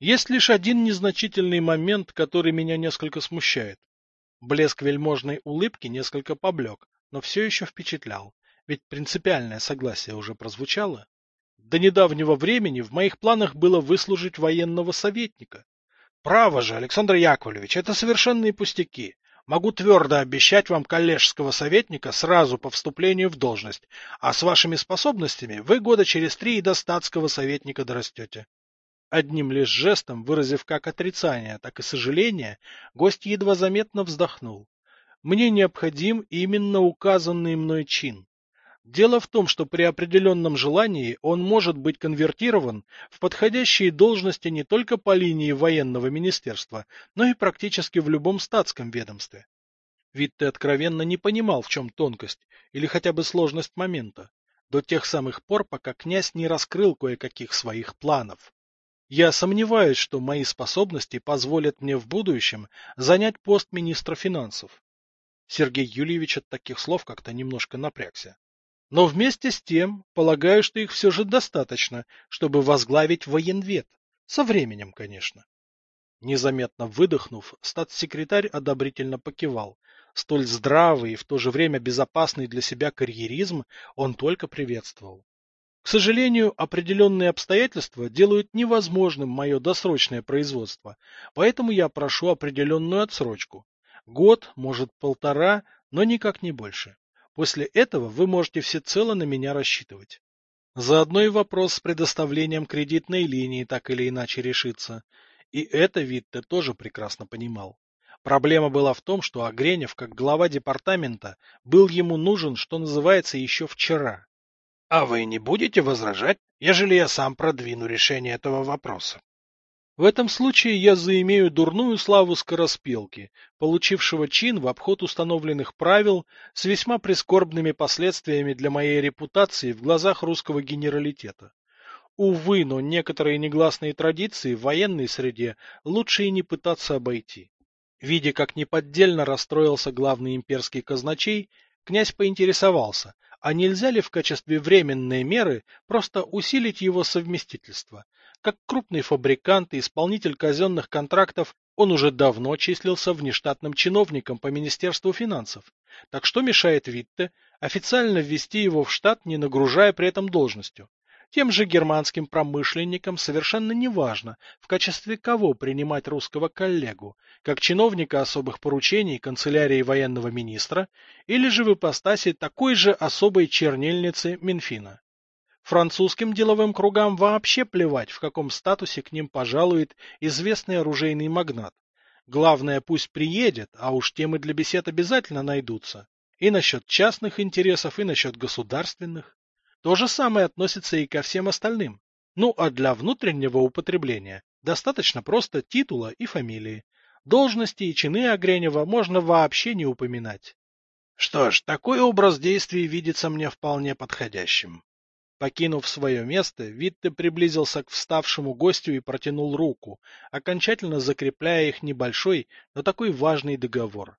Есть лишь один незначительный момент, который меня несколько смущает. Блеск вельможной улыбки несколько поблек, но все еще впечатлял, ведь принципиальное согласие уже прозвучало. До недавнего времени в моих планах было выслужить военного советника. Право же, Александр Яковлевич, это совершенные пустяки. Могу твердо обещать вам коллежского советника сразу по вступлению в должность, а с вашими способностями вы года через три и до статского советника дорастете. Одним лишь жестом, выразив как отрицание, так и сожаление, гость едва заметно вздохнул. Мне необходим именно указанный мной чин. Дело в том, что при определенном желании он может быть конвертирован в подходящие должности не только по линии военного министерства, но и практически в любом статском ведомстве. Витте откровенно не понимал, в чем тонкость или хотя бы сложность момента, до тех самых пор, пока князь не раскрыл кое-каких своих планов. Я сомневаюсь, что мои способности позволят мне в будущем занять пост министра финансов. Сергей Юльевич от таких слов как-то немножко напрягся. Но вместе с тем, полагаю, что их все же достаточно, чтобы возглавить военвет. Со временем, конечно. Незаметно выдохнув, статс-секретарь одобрительно покивал. Столь здравый и в то же время безопасный для себя карьеризм он только приветствовал. К сожалению, определенные обстоятельства делают невозможным мое досрочное производство, поэтому я прошу определенную отсрочку. Год, может полтора, но никак не больше. После этого вы можете всецело на меня рассчитывать. Заодно и вопрос с предоставлением кредитной линии так или иначе решится. И это Витте тоже прекрасно понимал. Проблема была в том, что Огренев, как глава департамента, был ему нужен, что называется, еще вчера. — А вы не будете возражать, ежели я сам продвину решение этого вопроса? В этом случае я заимею дурную славу скороспелки, получившего чин в обход установленных правил с весьма прискорбными последствиями для моей репутации в глазах русского генералитета. Увы, но некоторые негласные традиции в военной среде лучше и не пытаться обойти. Видя, как неподдельно расстроился главный имперский казначей, князь поинтересовался, а нельзя ли в качестве временной меры просто усилить его совместительство? Как крупный фабрикант и исполнитель казенных контрактов, он уже давно числился внештатным чиновником по Министерству финансов. Так что мешает Витте официально ввести его в штат, не нагружая при этом должностью? Тем же германским промышленникам совершенно неважно, в качестве кого принимать русского коллегу, как чиновника особых поручений канцелярии военного министра или же в ипостаси такой же особой чернильницы Минфина. Французским деловым кругам вообще плевать, в каком статусе к ним пожалует известный оружейный магнат. Главное, пусть приедет, а уж темы для бесед обязательно найдутся. И насчет частных интересов, и насчет государственных. То же самое относится и ко всем остальным. Ну а для внутреннего употребления достаточно просто титула и фамилии. Должности и чины Огренева можно вообще не упоминать. Что ж, такой образ действий видится мне вполне подходящим. Покинув свое место, Витте приблизился к вставшему гостю и протянул руку, окончательно закрепляя их небольшой, но такой важный договор.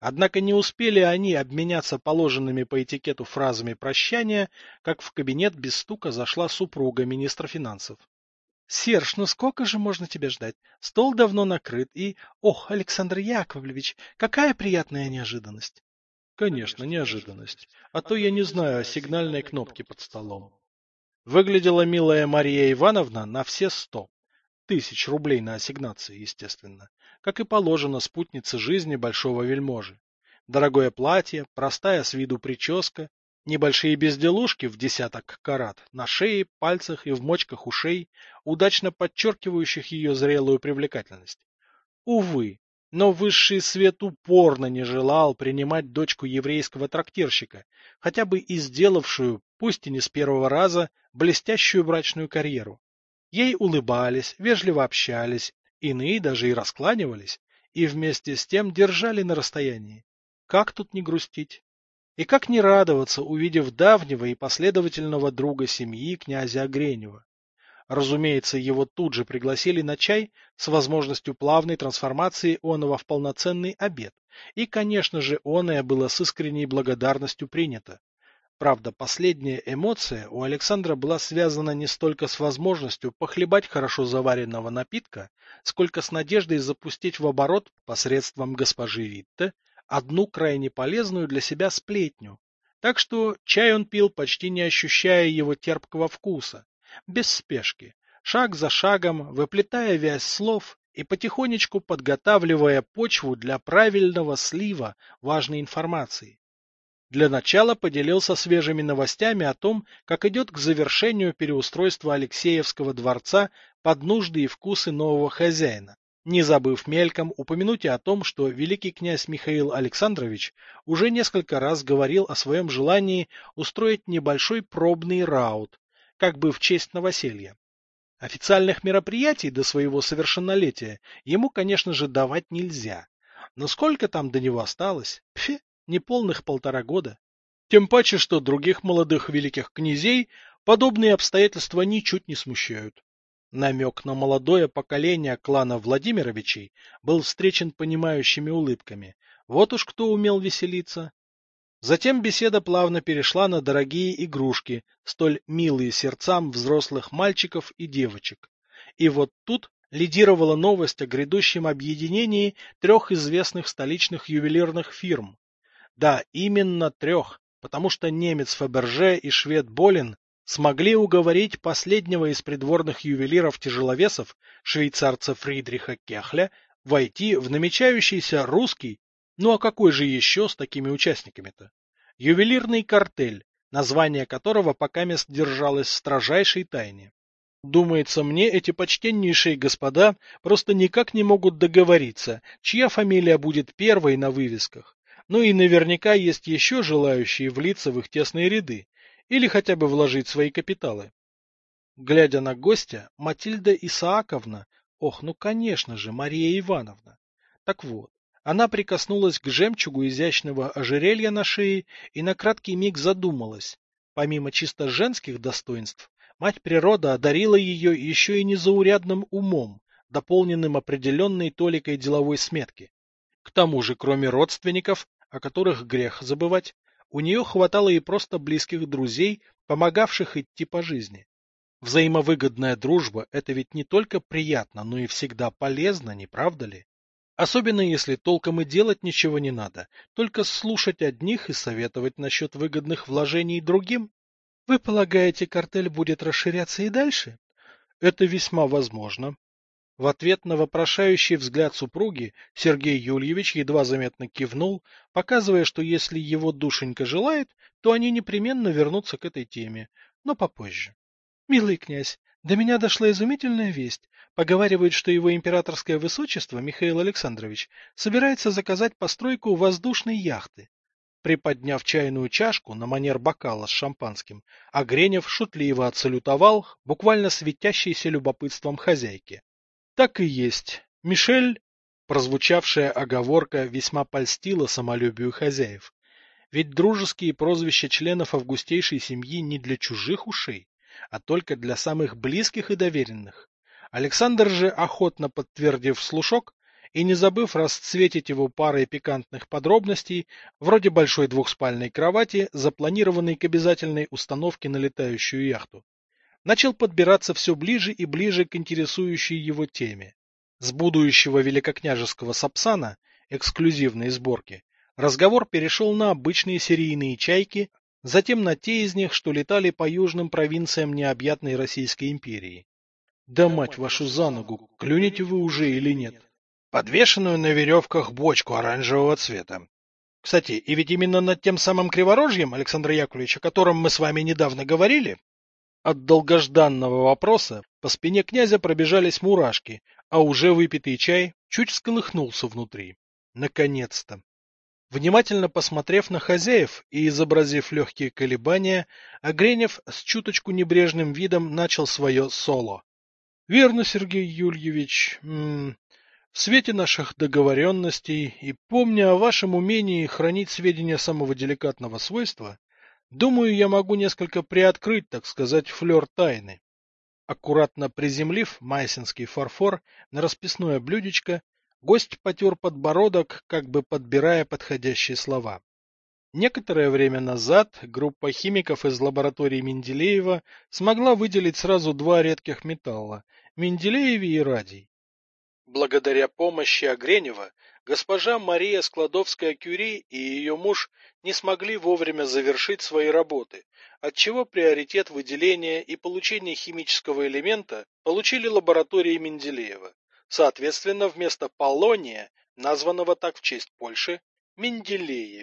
Однако не успели они обменяться положенными по этикету фразами прощания, как в кабинет без стука зашла супруга министра финансов. — Серж, ну сколько же можно тебя ждать? Стол давно накрыт, и... Ох, Александр Яковлевич, какая приятная неожиданность! — Конечно, неожиданность. А то я не знаю о сигнальной кнопке под столом. Выглядела милая Мария Ивановна на все сто. Тысяч рублей на ассигнации, естественно как и положено спутнице жизни большого вельможи. Дорогое платье, простая с виду прическа, небольшие безделушки в десяток карат на шее, пальцах и в мочках ушей, удачно подчеркивающих ее зрелую привлекательность. Увы, но высший свет упорно не желал принимать дочку еврейского трактирщика, хотя бы и сделавшую, пусть и не с первого раза, блестящую брачную карьеру. Ей улыбались, вежливо общались, Иные даже и раскланивались, и вместе с тем держали на расстоянии. Как тут не грустить? И как не радоваться, увидев давнего и последовательного друга семьи князя Огренева? Разумеется, его тут же пригласили на чай с возможностью плавной трансформации оного в полноценный обед. И, конечно же, оное было с искренней благодарностью принято. Правда, последняя эмоция у Александра была связана не столько с возможностью похлебать хорошо заваренного напитка, сколько с надеждой запустить в оборот посредством госпожи Витте одну крайне полезную для себя сплетню. Так что чай он пил, почти не ощущая его терпкого вкуса, без спешки, шаг за шагом, выплетая вязь слов и потихонечку подготавливая почву для правильного слива важной информации. Для начала поделился свежими новостями о том, как идет к завершению переустройства Алексеевского дворца под нужды и вкусы нового хозяина, не забыв мельком упомянуть и о том, что великий князь Михаил Александрович уже несколько раз говорил о своем желании устроить небольшой пробный раут, как бы в честь новоселья. Официальных мероприятий до своего совершеннолетия ему, конечно же, давать нельзя. Но сколько там до него осталось? Пфе! Неполных полтора года. Тем паче, что других молодых великих князей подобные обстоятельства ничуть не смущают. Намек на молодое поколение клана Владимировичей был встречен понимающими улыбками. Вот уж кто умел веселиться. Затем беседа плавно перешла на дорогие игрушки, столь милые сердцам взрослых мальчиков и девочек. И вот тут лидировала новость о грядущем объединении трех известных столичных ювелирных фирм да, именно трех, потому что немец Фаберже и швед Болин смогли уговорить последнего из придворных ювелиров-тяжеловесов, швейцарца Фридриха Кехля, войти в намечающийся русский, ну а какой же еще с такими участниками-то? Ювелирный картель, название которого пока мест держалось в строжайшей тайне. Думается мне, эти почтеннейшие господа просто никак не могут договориться, чья фамилия будет первой на вывесках. Ну и наверняка есть еще желающие влиться в их тесные ряды или хотя бы вложить свои капиталы. Глядя на гостя, Матильда Исааковна, ох, ну конечно же, Мария Ивановна. Так вот, она прикоснулась к жемчугу изящного ожерелья на шее и на краткий миг задумалась. Помимо чисто женских достоинств, мать природа одарила ее еще и незаурядным умом, дополненным определенной толикой деловой сметки. К тому же, кроме родственников, о которых грех забывать, у нее хватало и просто близких друзей, помогавших идти по жизни. Взаимовыгодная дружба – это ведь не только приятно, но и всегда полезно, не правда ли? Особенно если толком и делать ничего не надо, только слушать одних и советовать насчет выгодных вложений другим. Вы полагаете, картель будет расширяться и дальше? Это весьма возможно. В ответ на вопрошающий взгляд супруги Сергей Юльевич едва заметно кивнул, показывая, что если его душенька желает, то они непременно вернутся к этой теме, но попозже. Милый князь, до меня дошла изумительная весть. Поговаривают, что его императорское высочество Михаил Александрович собирается заказать постройку воздушной яхты. Приподняв чайную чашку на манер бокала с шампанским, Агренев шутливо отсалютовал буквально светящейся любопытством хозяйки. Так и есть. Мишель, прозвучавшая оговорка, весьма польстила самолюбию хозяев. Ведь дружеские прозвища членов августейшей семьи не для чужих ушей, а только для самых близких и доверенных. Александр же, охотно подтвердив слушок и не забыв расцветить его парой пикантных подробностей, вроде большой двухспальной кровати, запланированной к обязательной установке на летающую яхту, начал подбираться все ближе и ближе к интересующей его теме. С будущего великокняжеского сапсана, эксклюзивной сборки, разговор перешел на обычные серийные чайки, затем на те из них, что летали по южным провинциям необъятной Российской империи. Да мать вашу за ногу, клюнете вы уже или нет? Подвешенную на веревках бочку оранжевого цвета. Кстати, и ведь именно над тем самым криворожьем, Александр Яковлевич, о котором мы с вами недавно говорили, от долгожданного вопроса по спине князя пробежались мурашки, а уже выпитый чай чуть всколыхнулся внутри. Наконец-то! Внимательно посмотрев на хозяев и изобразив легкие колебания, Огренев с чуточку небрежным видом начал свое соло. — Верно, Сергей Юльевич. М -м, в свете наших договоренностей и помня о вашем умении хранить сведения самого деликатного свойства, Думаю, я могу несколько приоткрыть, так сказать, флер тайны. Аккуратно приземлив майсинский фарфор на расписное блюдечко, гость потер подбородок, как бы подбирая подходящие слова. Некоторое время назад группа химиков из лаборатории Менделеева смогла выделить сразу два редких металла – Менделеевий и радий. Благодаря помощи Огренева госпожа Мария Складовская-Кюри и ее муж не смогли вовремя завершить свои работы, отчего приоритет выделения и получения химического элемента получили лаборатории Менделеева. Соответственно, вместо полония, названного так в честь Польши, Менделеев.